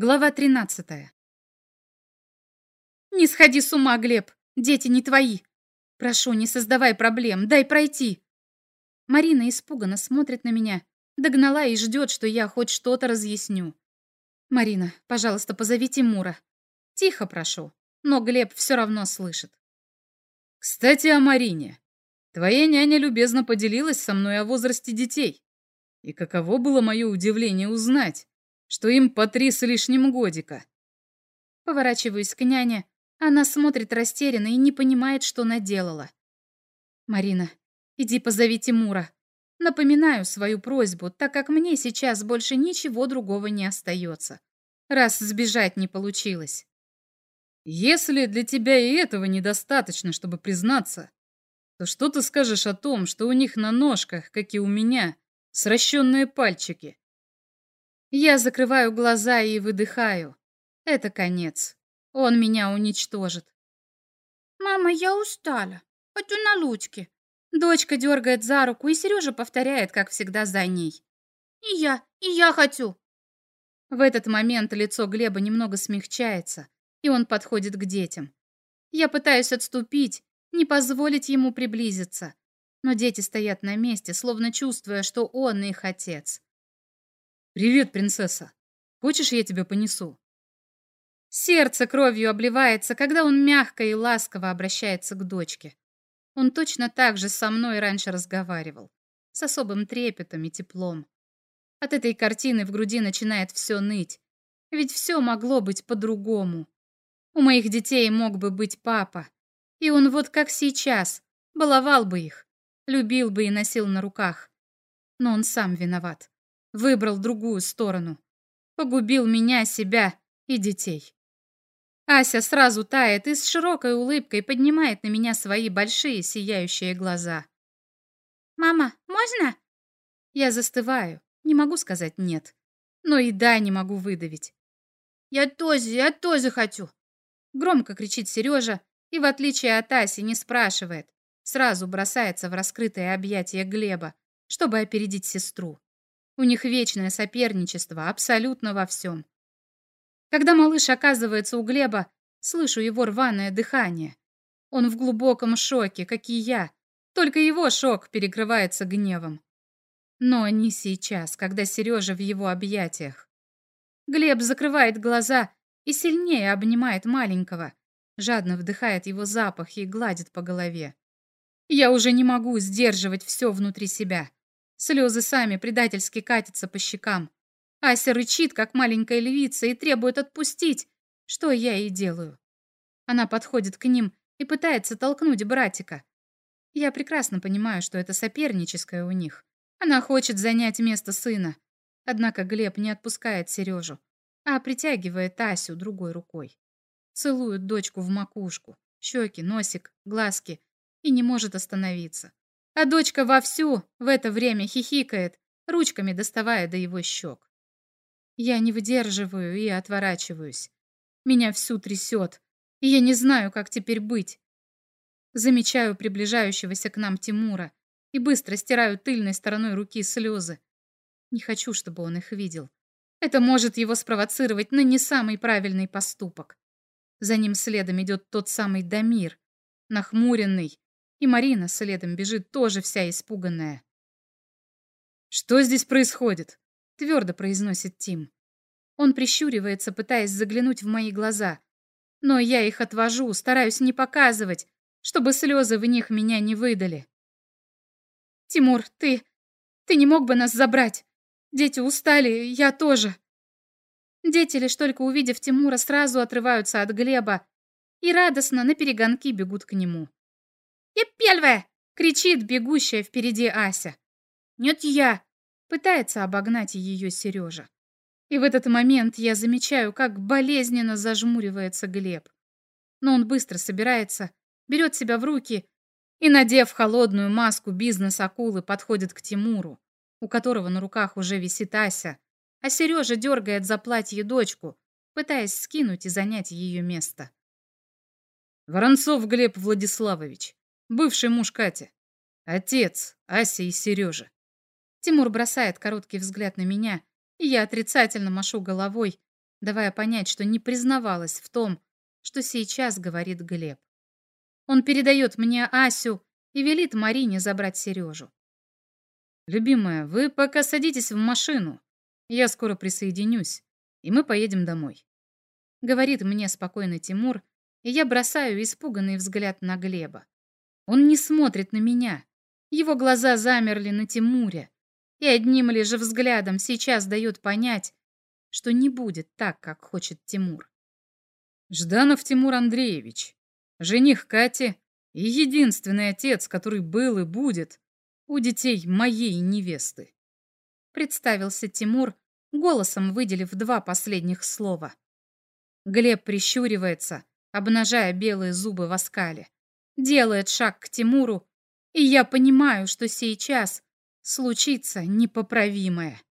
Глава 13. «Не сходи с ума, Глеб! Дети не твои! Прошу, не создавай проблем, дай пройти!» Марина испуганно смотрит на меня, догнала и ждет, что я хоть что-то разъясню. «Марина, пожалуйста, позови Тимура. Тихо прошу, но Глеб все равно слышит». «Кстати, о Марине. Твоя няня любезно поделилась со мной о возрасте детей. И каково было мое удивление узнать, что им по три с лишним годика. Поворачиваюсь к няне. Она смотрит растерянно и не понимает, что наделала. «Марина, иди позови Тимура. Напоминаю свою просьбу, так как мне сейчас больше ничего другого не остается, раз сбежать не получилось». «Если для тебя и этого недостаточно, чтобы признаться, то что ты скажешь о том, что у них на ножках, как и у меня, сращенные пальчики?» Я закрываю глаза и выдыхаю. Это конец. Он меня уничтожит. «Мама, я устала. Хочу на лучке». Дочка дергает за руку, и Сережа повторяет, как всегда, за ней. «И я, и я хочу». В этот момент лицо Глеба немного смягчается, и он подходит к детям. Я пытаюсь отступить, не позволить ему приблизиться, но дети стоят на месте, словно чувствуя, что он их отец. «Привет, принцесса. Хочешь, я тебя понесу?» Сердце кровью обливается, когда он мягко и ласково обращается к дочке. Он точно так же со мной раньше разговаривал, с особым трепетом и теплом. От этой картины в груди начинает все ныть, ведь все могло быть по-другому. У моих детей мог бы быть папа, и он вот как сейчас, баловал бы их, любил бы и носил на руках. Но он сам виноват выбрал другую сторону. Погубил меня, себя и детей. Ася сразу тает и с широкой улыбкой поднимает на меня свои большие сияющие глаза. «Мама, можно?» Я застываю, не могу сказать «нет», но и «да» не могу выдавить. «Я тоже, я тоже хочу!» Громко кричит Сережа и, в отличие от Аси, не спрашивает, сразу бросается в раскрытое объятие Глеба, чтобы опередить сестру. У них вечное соперничество абсолютно во всем. Когда малыш оказывается у Глеба, слышу его рваное дыхание. Он в глубоком шоке, как и я, только его шок перекрывается гневом. Но не сейчас, когда Сережа в его объятиях. Глеб закрывает глаза и сильнее обнимает маленького, жадно вдыхает его запах и гладит по голове. Я уже не могу сдерживать все внутри себя. Слезы сами предательски катятся по щекам. Ася рычит, как маленькая львица, и требует отпустить, что я и делаю. Она подходит к ним и пытается толкнуть братика. Я прекрасно понимаю, что это соперническое у них. Она хочет занять место сына. Однако Глеб не отпускает Сережу, а притягивает Асю другой рукой. Целует дочку в макушку, щеки, носик, глазки и не может остановиться. А дочка вовсю в это время хихикает, ручками доставая до его щек. Я не выдерживаю и отворачиваюсь. Меня всю трясет, и я не знаю, как теперь быть. Замечаю приближающегося к нам Тимура и быстро стираю тыльной стороной руки слезы. Не хочу, чтобы он их видел. Это может его спровоцировать на не самый правильный поступок. За ним следом идет тот самый Дамир, нахмуренный, и Марина следом бежит, тоже вся испуганная. «Что здесь происходит?» — твердо произносит Тим. Он прищуривается, пытаясь заглянуть в мои глаза. Но я их отвожу, стараюсь не показывать, чтобы слезы в них меня не выдали. «Тимур, ты... ты не мог бы нас забрать? Дети устали, я тоже». Дети, лишь только увидев Тимура, сразу отрываются от Глеба и радостно на перегонки бегут к нему. «Я первая!» — кричит бегущая впереди Ася. «Нет, я!» — пытается обогнать ее Сережа. И в этот момент я замечаю, как болезненно зажмуривается Глеб. Но он быстро собирается, берет себя в руки и, надев холодную маску бизнес-акулы, подходит к Тимуру, у которого на руках уже висит Ася, а Сережа дергает за платье дочку, пытаясь скинуть и занять ее место. «Воронцов Глеб Владиславович, Бывший муж Кати. Отец Ася и Сережи. Тимур бросает короткий взгляд на меня, и я отрицательно машу головой, давая понять, что не признавалась в том, что сейчас говорит Глеб. Он передает мне Асю и велит Марине забрать Сережу. «Любимая, вы пока садитесь в машину. Я скоро присоединюсь, и мы поедем домой», — говорит мне спокойно Тимур, и я бросаю испуганный взгляд на Глеба. Он не смотрит на меня. Его глаза замерли на Тимуре, и одним лишь взглядом сейчас дает понять, что не будет так, как хочет Тимур. Жданов Тимур Андреевич, жених Кати и единственный отец, который был и будет у детей моей невесты. Представился Тимур, голосом выделив два последних слова. Глеб прищуривается, обнажая белые зубы в оскале. Делает шаг к Тимуру, и я понимаю, что сейчас случится непоправимое.